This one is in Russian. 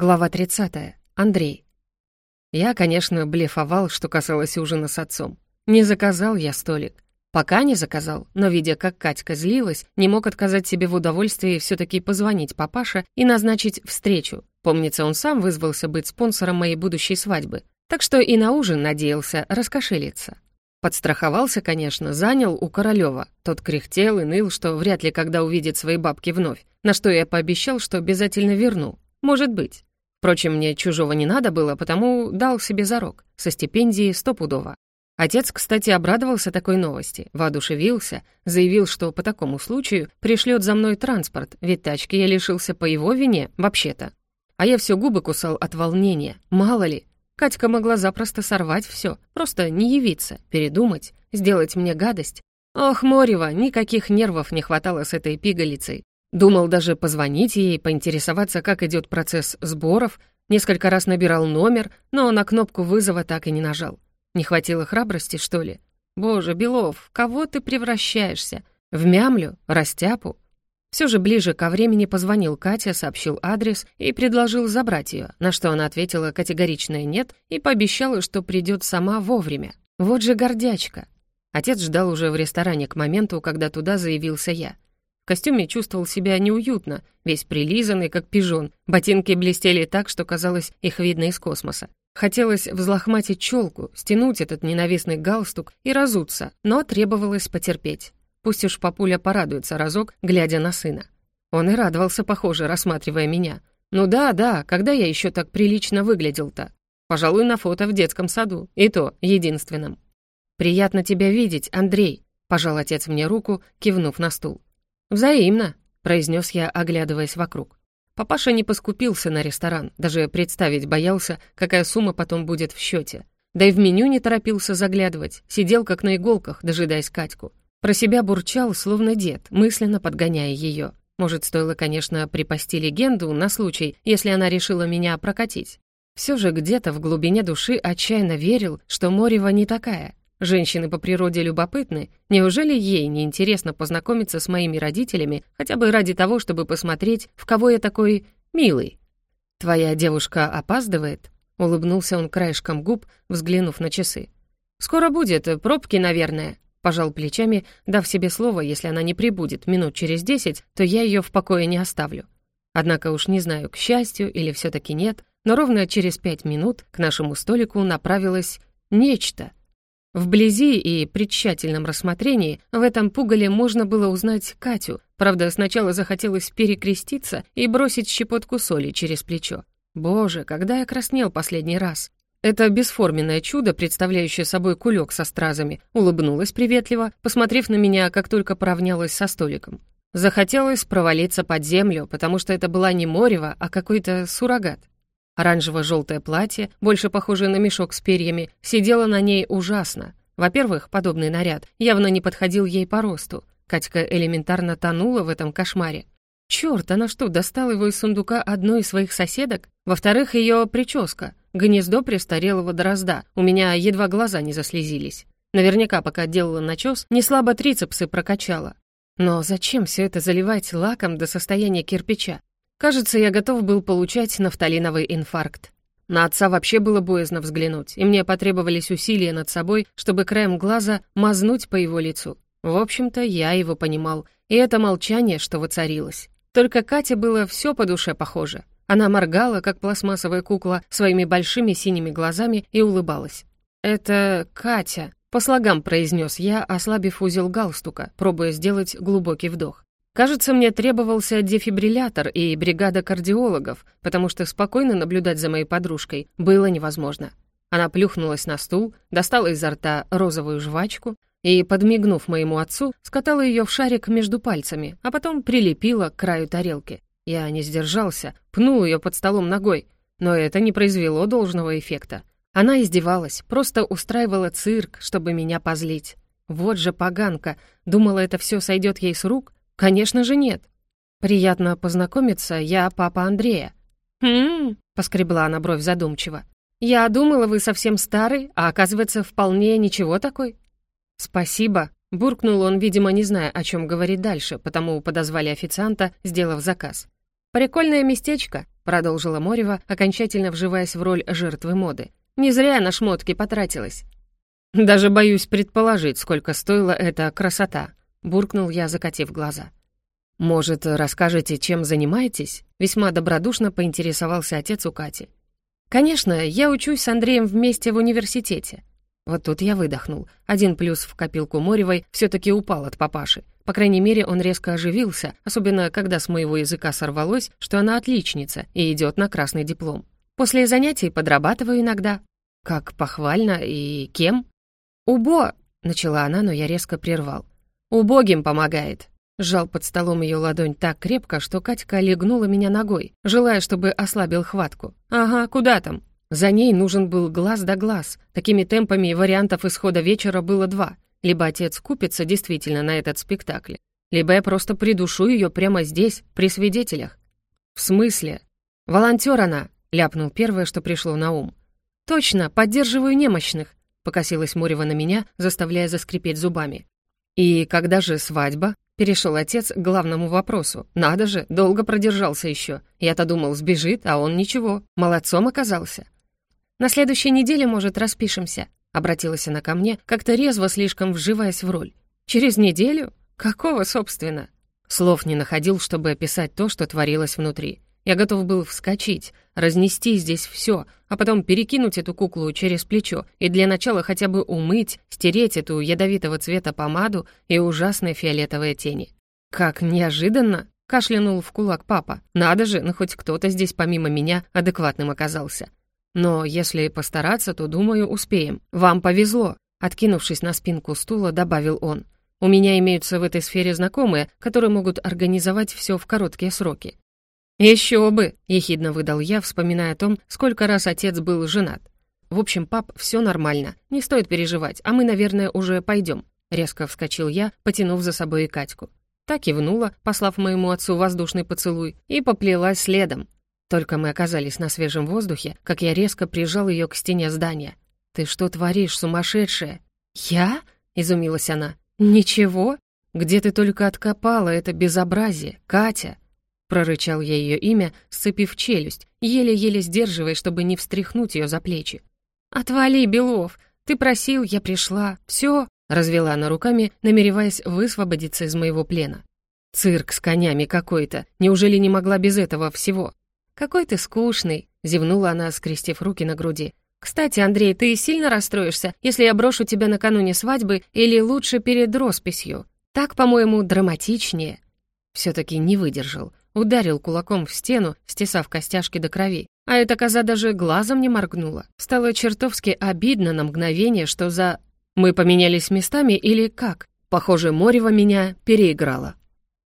Глава 30. Андрей. Я, конечно, блефовал, что касалось ужина с отцом. Не заказал я столик. Пока не заказал, но, видя, как Катька злилась, не мог отказать себе в удовольствии все таки позвонить папаше и назначить встречу. Помнится, он сам вызвался быть спонсором моей будущей свадьбы. Так что и на ужин надеялся раскошелиться. Подстраховался, конечно, занял у Королёва. Тот кряхтел и ныл, что вряд ли когда увидит свои бабки вновь, на что я пообещал, что обязательно верну. Может быть. Впрочем, мне чужого не надо было, потому дал себе зарок, со стипендией стопудово. Отец, кстати, обрадовался такой новости, воодушевился, заявил, что по такому случаю пришлет за мной транспорт, ведь тачки я лишился по его вине, вообще-то. А я все губы кусал от волнения, мало ли. Катька могла запросто сорвать все, просто не явиться, передумать, сделать мне гадость. Ох, Морева, никаких нервов не хватало с этой пигалицей. Думал даже позвонить ей, поинтересоваться, как идет процесс сборов, несколько раз набирал номер, но на кнопку вызова так и не нажал. Не хватило храбрости, что ли? Боже, Белов, кого ты превращаешься? В мямлю? Растяпу? Все же ближе ко времени позвонил Катя, сообщил адрес и предложил забрать ее, на что она ответила категоричное «нет» и пообещала, что придет сама вовремя. Вот же гордячка. Отец ждал уже в ресторане к моменту, когда туда заявился я костюме чувствовал себя неуютно, весь прилизанный, как пижон. Ботинки блестели так, что казалось, их видно из космоса. Хотелось взлохматить челку, стянуть этот ненавистный галстук и разуться, но требовалось потерпеть. Пусть уж папуля порадуется разок, глядя на сына. Он и радовался, похоже, рассматривая меня. «Ну да, да, когда я еще так прилично выглядел-то? Пожалуй, на фото в детском саду, и то единственном». «Приятно тебя видеть, Андрей», — пожал отец мне руку, кивнув на стул. «Взаимно», — произнес я, оглядываясь вокруг. Папаша не поскупился на ресторан, даже представить боялся, какая сумма потом будет в счете. Да и в меню не торопился заглядывать, сидел как на иголках, дожидаясь Катьку. Про себя бурчал, словно дед, мысленно подгоняя ее. Может, стоило, конечно, припасти легенду на случай, если она решила меня прокатить. Все же где-то в глубине души отчаянно верил, что Морева не такая, Женщины по природе любопытны. Неужели ей не интересно познакомиться с моими родителями хотя бы ради того, чтобы посмотреть, в кого я такой милый? Твоя девушка опаздывает? Улыбнулся он краешком губ, взглянув на часы. «Скоро будет, пробки, наверное», — пожал плечами, дав себе слово, если она не прибудет минут через десять, то я ее в покое не оставлю. Однако уж не знаю, к счастью или все таки нет, но ровно через пять минут к нашему столику направилось нечто — Вблизи и при тщательном рассмотрении в этом пугале можно было узнать Катю. Правда, сначала захотелось перекреститься и бросить щепотку соли через плечо. Боже, когда я краснел последний раз. Это бесформенное чудо, представляющее собой кулек со стразами, улыбнулась приветливо, посмотрев на меня, как только поравнялась со столиком. Захотелось провалиться под землю, потому что это была не Морева, а какой-то суррогат. Оранжево-желтое платье, больше похожее на мешок с перьями, сидело на ней ужасно. Во-первых, подобный наряд явно не подходил ей по росту. Катька элементарно тонула в этом кошмаре. Чёрт, она что, достала его из сундука одной из своих соседок? Во-вторых, ее прическа. Гнездо престарелого дрозда. У меня едва глаза не заслезились. Наверняка, пока делала начес, не слабо трицепсы прокачала. Но зачем все это заливать лаком до состояния кирпича? Кажется, я готов был получать нафталиновый инфаркт. На отца вообще было боязно взглянуть, и мне потребовались усилия над собой, чтобы краем глаза мазнуть по его лицу. В общем-то, я его понимал, и это молчание, что воцарилось. Только Кате было все по душе похоже. Она моргала, как пластмассовая кукла, своими большими синими глазами и улыбалась. «Это Катя», — по слогам произнес я, ослабив узел галстука, пробуя сделать глубокий вдох. Кажется, мне требовался дефибриллятор и бригада кардиологов, потому что спокойно наблюдать за моей подружкой было невозможно. Она плюхнулась на стул, достала изо рта розовую жвачку и, подмигнув моему отцу, скатала ее в шарик между пальцами, а потом прилепила к краю тарелки. Я не сдержался, пнул ее под столом ногой, но это не произвело должного эффекта. Она издевалась, просто устраивала цирк, чтобы меня позлить. Вот же поганка, думала, это все сойдет ей с рук, «Конечно же нет. Приятно познакомиться, я папа Андрея». «Хм...» — поскребла она бровь задумчиво. «Я думала, вы совсем старый, а оказывается, вполне ничего такой». «Спасибо», — буркнул он, видимо, не зная, о чем говорить дальше, потому подозвали официанта, сделав заказ. «Прикольное местечко», — продолжила Морева, окончательно вживаясь в роль жертвы моды. «Не зря на шмотки потратилась». «Даже боюсь предположить, сколько стоила эта красота», — буркнул я, закатив глаза. «Может, расскажете, чем занимаетесь?» — весьма добродушно поинтересовался отец у Кати. «Конечно, я учусь с Андреем вместе в университете». Вот тут я выдохнул. Один плюс в копилку Моревой все таки упал от папаши. По крайней мере, он резко оживился, особенно когда с моего языка сорвалось, что она отличница и идет на красный диплом. После занятий подрабатываю иногда. Как похвально и кем? «Убо!» — начала она, но я резко прервал. «Убогим помогает!» Сжал под столом ее ладонь так крепко, что Катька легнула меня ногой, желая, чтобы ослабил хватку. «Ага, куда там?» За ней нужен был глаз да глаз. Такими темпами вариантов исхода вечера было два. Либо отец купится действительно на этот спектакль, либо я просто придушу ее прямо здесь, при свидетелях. «В смысле?» «Волонтер она», — ляпнул первое, что пришло на ум. «Точно, поддерживаю немощных», — покосилась Морева на меня, заставляя заскрипеть зубами. «И когда же свадьба?» Перешел отец к главному вопросу. «Надо же, долго продержался еще. Я-то думал, сбежит, а он ничего. Молодцом оказался». «На следующей неделе, может, распишемся?» Обратилась она ко мне, как-то резво слишком вживаясь в роль. «Через неделю? Какого, собственно?» Слов не находил, чтобы описать то, что творилось внутри. Я готов был вскочить, разнести здесь все, а потом перекинуть эту куклу через плечо и для начала хотя бы умыть, стереть эту ядовитого цвета помаду и ужасные фиолетовые тени. «Как неожиданно!» — кашлянул в кулак папа. «Надо же, ну хоть кто-то здесь помимо меня адекватным оказался. Но если постараться, то, думаю, успеем. Вам повезло!» Откинувшись на спинку стула, добавил он. «У меня имеются в этой сфере знакомые, которые могут организовать все в короткие сроки. «Еще бы!» — ехидно выдал я, вспоминая о том, сколько раз отец был женат. «В общем, пап, все нормально, не стоит переживать, а мы, наверное, уже пойдем. Резко вскочил я, потянув за собой и Катьку. Так кивнула, послав моему отцу воздушный поцелуй, и поплелась следом. Только мы оказались на свежем воздухе, как я резко прижал ее к стене здания. «Ты что творишь, сумасшедшая?» «Я?» — изумилась она. «Ничего? Где ты только откопала это безобразие, Катя?» Прорычал я ее имя, сцепив челюсть, еле-еле сдерживая, чтобы не встряхнуть ее за плечи. «Отвали, Белов! Ты просил, я пришла. Все!» Развела она руками, намереваясь высвободиться из моего плена. «Цирк с конями какой-то. Неужели не могла без этого всего?» «Какой ты скучный!» — зевнула она, скрестив руки на груди. «Кстати, Андрей, ты сильно расстроишься, если я брошу тебя накануне свадьбы или лучше перед росписью? Так, по-моему, драматичнее». Все-таки не выдержал. Ударил кулаком в стену, стесав костяшки до крови. А эта коза даже глазом не моргнула. Стало чертовски обидно на мгновение, что за... Мы поменялись местами или как? Похоже, Морева меня переиграла.